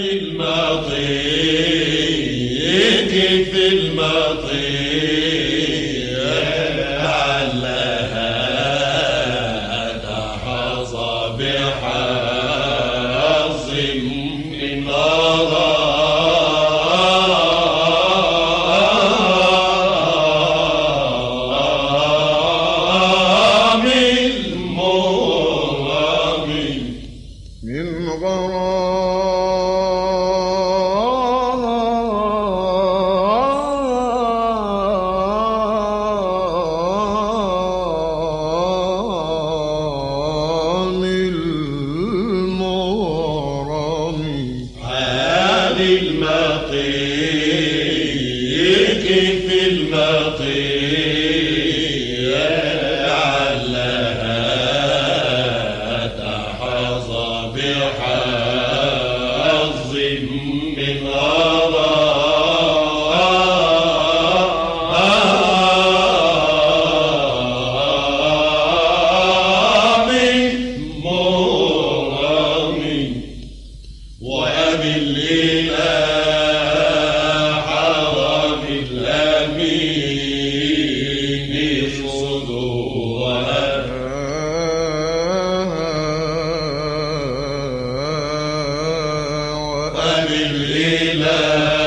الماضي كيف الماضي؟ ты. لله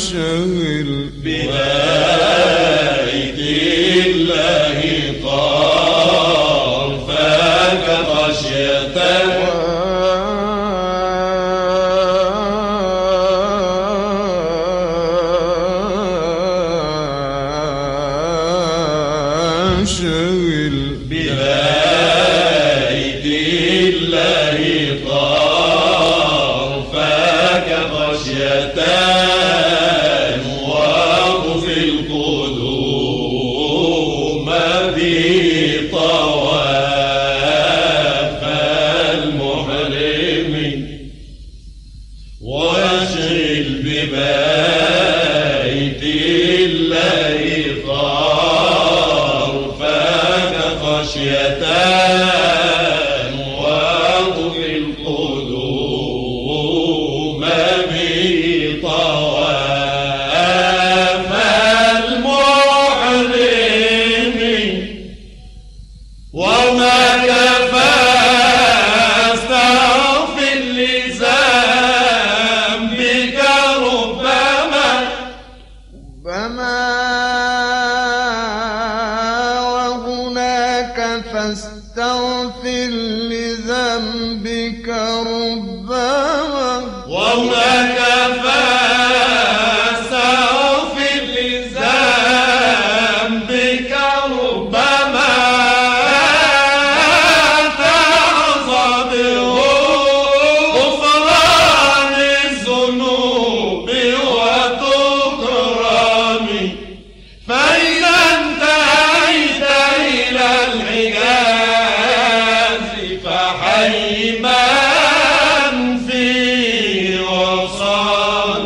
منشغل بنائك الله طرفك خشية. منشغل الشيطان فاك خشيتان فاستغفر لذنبك دائما فيه وصل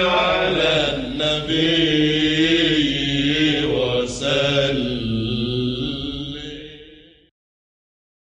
على النبي.